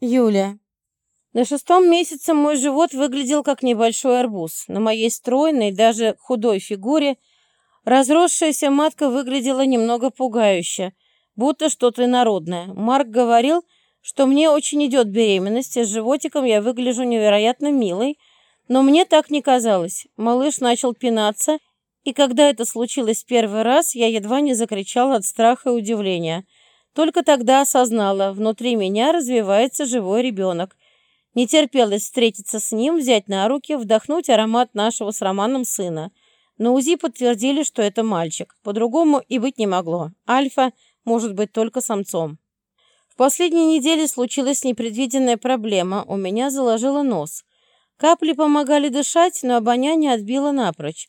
Юля. На шестом месяце мой живот выглядел как небольшой арбуз. На моей стройной, даже худой фигуре разросшаяся матка выглядела немного пугающе, будто что-то инородное. Марк говорил, что мне очень идет беременность, и с животиком я выгляжу невероятно милой, но мне так не казалось. Малыш начал пинаться, и когда это случилось первый раз, я едва не закричала от страха и удивления. Только тогда осознала, внутри меня развивается живой ребенок. Не терпелось встретиться с ним, взять на руки, вдохнуть аромат нашего с Романом сына. На УЗИ подтвердили, что это мальчик. По-другому и быть не могло. Альфа может быть только самцом. В последние недели случилась непредвиденная проблема. У меня заложило нос. Капли помогали дышать, но обоняние отбило напрочь.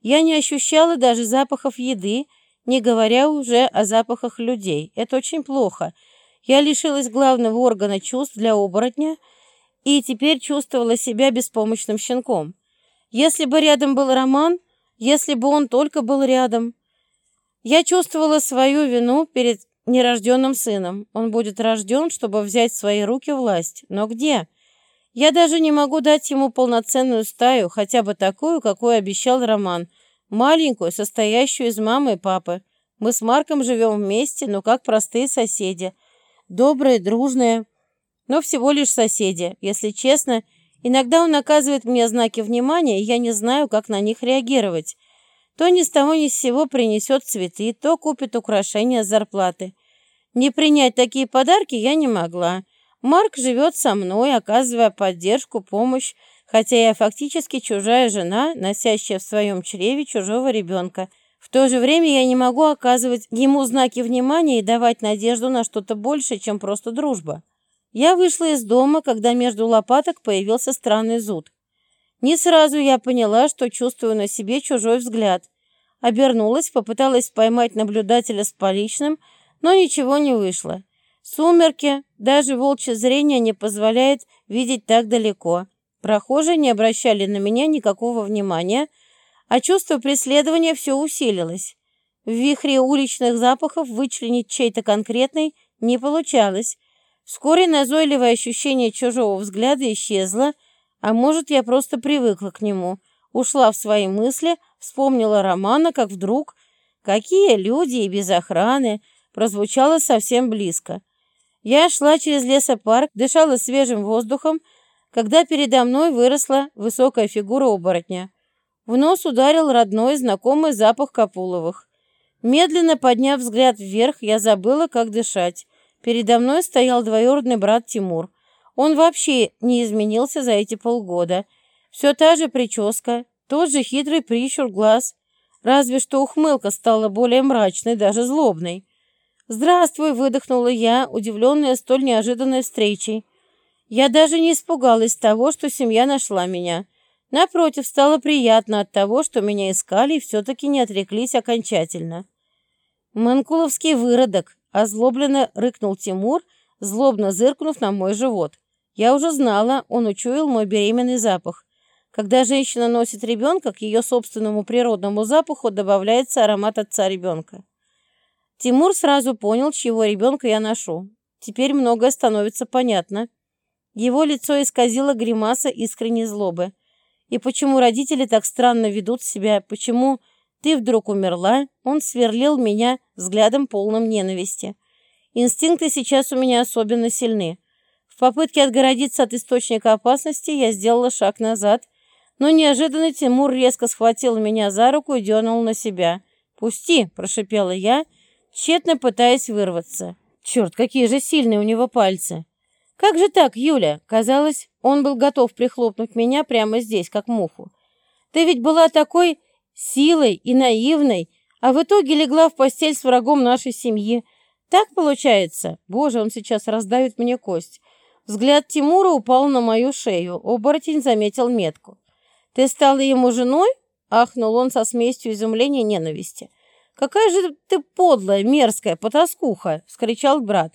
Я не ощущала даже запахов еды, не говоря уже о запахах людей. Это очень плохо. Я лишилась главного органа чувств для оборотня и теперь чувствовала себя беспомощным щенком. Если бы рядом был Роман, если бы он только был рядом. Я чувствовала свою вину перед нерожденным сыном. Он будет рожден, чтобы взять в свои руки власть. Но где? Я даже не могу дать ему полноценную стаю, хотя бы такую, какую обещал Роман. Маленькую, состоящую из мамы и папы. Мы с Марком живем вместе, но как простые соседи. Добрые, дружные, но всего лишь соседи. Если честно, иногда он оказывает мне знаки внимания, и я не знаю, как на них реагировать. То ни с того ни с сего принесет цветы, то купит украшения с зарплаты. Не принять такие подарки я не могла. Марк живет со мной, оказывая поддержку, помощь, хотя я фактически чужая жена, носящая в своем чреве чужого ребенка. В то же время я не могу оказывать ему знаки внимания и давать надежду на что-то большее, чем просто дружба. Я вышла из дома, когда между лопаток появился странный зуд. Не сразу я поняла, что чувствую на себе чужой взгляд. Обернулась, попыталась поймать наблюдателя с поличным, но ничего не вышло. Сумерки, даже волчье зрение не позволяет видеть так далеко. Прохожие не обращали на меня никакого внимания, а чувство преследования все усилилось. В вихре уличных запахов вычленить чей-то конкретный не получалось. Вскоре назойливое ощущение чужого взгляда исчезло, а может, я просто привыкла к нему. Ушла в свои мысли, вспомнила Романа, как вдруг «Какие люди и без охраны!» прозвучало совсем близко. Я шла через лесопарк, дышала свежим воздухом, когда передо мной выросла высокая фигура оборотня. В нос ударил родной, знакомый запах Капуловых. Медленно подняв взгляд вверх, я забыла, как дышать. Передо мной стоял двоюродный брат Тимур. Он вообще не изменился за эти полгода. Все та же прическа, тот же хитрый прищур глаз. Разве что ухмылка стала более мрачной, даже злобной. «Здравствуй!» — выдохнула я, удивленная столь неожиданной встречей. Я даже не испугалась того, что семья нашла меня. Напротив, стало приятно от того, что меня искали и все-таки не отреклись окончательно. «Манкуловский выродок!» — озлобленно рыкнул Тимур, злобно зыркнув на мой живот. Я уже знала, он учуял мой беременный запах. Когда женщина носит ребенка, к ее собственному природному запаху добавляется аромат отца ребенка. Тимур сразу понял, чьего ребенка я ношу. Теперь многое становится понятно. Его лицо исказило гримаса искренней злобы. И почему родители так странно ведут себя, почему ты вдруг умерла, он сверлил меня взглядом полным ненависти. Инстинкты сейчас у меня особенно сильны. В попытке отгородиться от источника опасности я сделала шаг назад, но неожиданно Тимур резко схватил меня за руку и дернул на себя. «Пусти!» – прошипела я – тщетно пытаясь вырваться. Черт, какие же сильные у него пальцы. Как же так, Юля? Казалось, он был готов прихлопнуть меня прямо здесь, как муху. Ты ведь была такой силой и наивной, а в итоге легла в постель с врагом нашей семьи. Так получается? Боже, он сейчас раздавит мне кость. Взгляд Тимура упал на мою шею. Оборотень заметил метку. «Ты стала ему женой?» — ахнул он со смесью изумления и ненависти. «Какая же ты подлая, мерзкая, потаскуха!» — вскричал брат.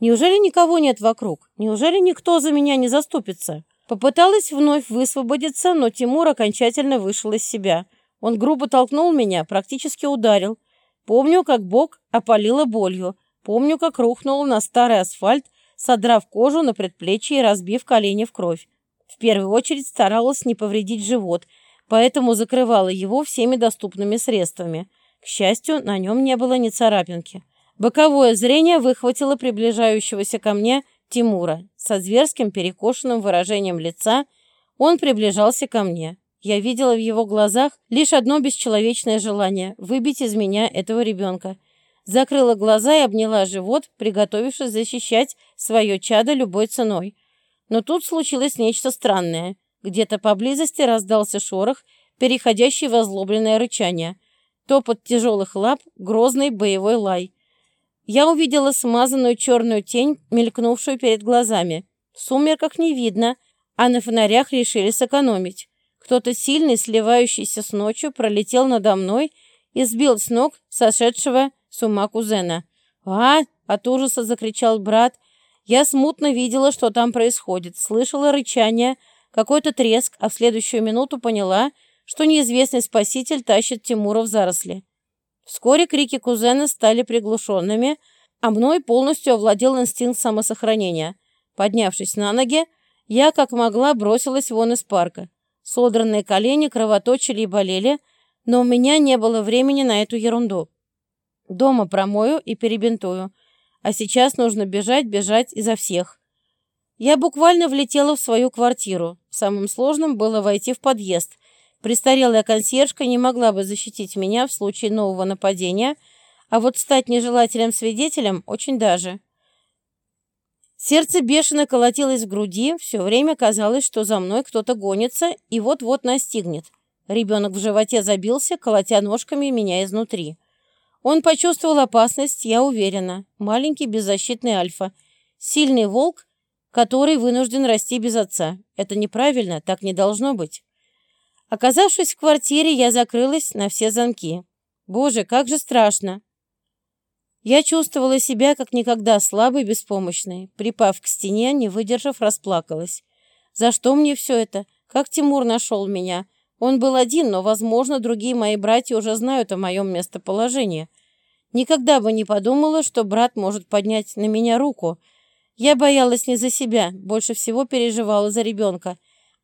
«Неужели никого нет вокруг? Неужели никто за меня не заступится?» Попыталась вновь высвободиться, но Тимур окончательно вышел из себя. Он грубо толкнул меня, практически ударил. Помню, как бок опалило болью. Помню, как рухнула на старый асфальт содрав кожу на предплечье и разбив колени в кровь. В первую очередь старалась не повредить живот, поэтому закрывала его всеми доступными средствами. К счастью, на нем не было ни царапинки. Боковое зрение выхватило приближающегося ко мне Тимура. Со зверским перекошенным выражением лица он приближался ко мне. Я видела в его глазах лишь одно бесчеловечное желание – выбить из меня этого ребенка. Закрыла глаза и обняла живот, приготовившись защищать свое чадо любой ценой. Но тут случилось нечто странное. Где-то поблизости раздался шорох, переходящий в озлобленное рычание. Топот тяжелых лап, грозный боевой лай. Я увидела смазанную черную тень, мелькнувшую перед глазами. В сумерках не видно, а на фонарях решили сэкономить. Кто-то сильный, сливающийся с ночью, пролетел надо мной и сбил с ног сошедшего с ума кузена. «А!» — от ужаса закричал брат. Я смутно видела, что там происходит. Слышала рычание, какой-то треск, а в следующую минуту поняла, что неизвестный спаситель тащит Тимура в заросли. Вскоре крики кузена стали приглушенными, а мной полностью овладел инстинкт самосохранения. Поднявшись на ноги, я как могла бросилась вон из парка. Содранные колени кровоточили и болели, но у меня не было времени на эту ерунду. Дома промою и перебинтую. А сейчас нужно бежать, бежать изо всех. Я буквально влетела в свою квартиру. Самым сложным было войти в подъезд. Престарелая консьержка не могла бы защитить меня в случае нового нападения, а вот стать нежелательным свидетелем очень даже. Сердце бешено колотилось в груди, все время казалось, что за мной кто-то гонится и вот-вот настигнет. Ребенок в животе забился, колотя ножками меня изнутри. Он почувствовал опасность, я уверена. Маленький беззащитный альфа. Сильный волк, который вынужден расти без отца. Это неправильно, так не должно быть. Оказавшись в квартире, я закрылась на все замки. Боже, как же страшно. Я чувствовала себя как никогда слабой и беспомощной. Припав к стене, не выдержав, расплакалась. За что мне все это? Как Тимур нашел меня? Он был один, но, возможно, другие мои братья уже знают о моем местоположении. Никогда бы не подумала, что брат может поднять на меня руку. Я боялась не за себя, больше всего переживала за ребенка.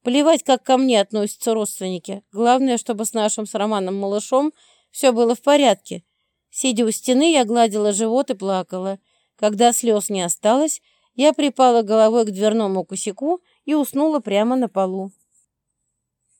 Плевать, как ко мне относятся родственники. Главное, чтобы с нашим с Романом малышом все было в порядке. Сидя у стены, я гладила живот и плакала. Когда слез не осталось, я припала головой к дверному косяку и уснула прямо на полу.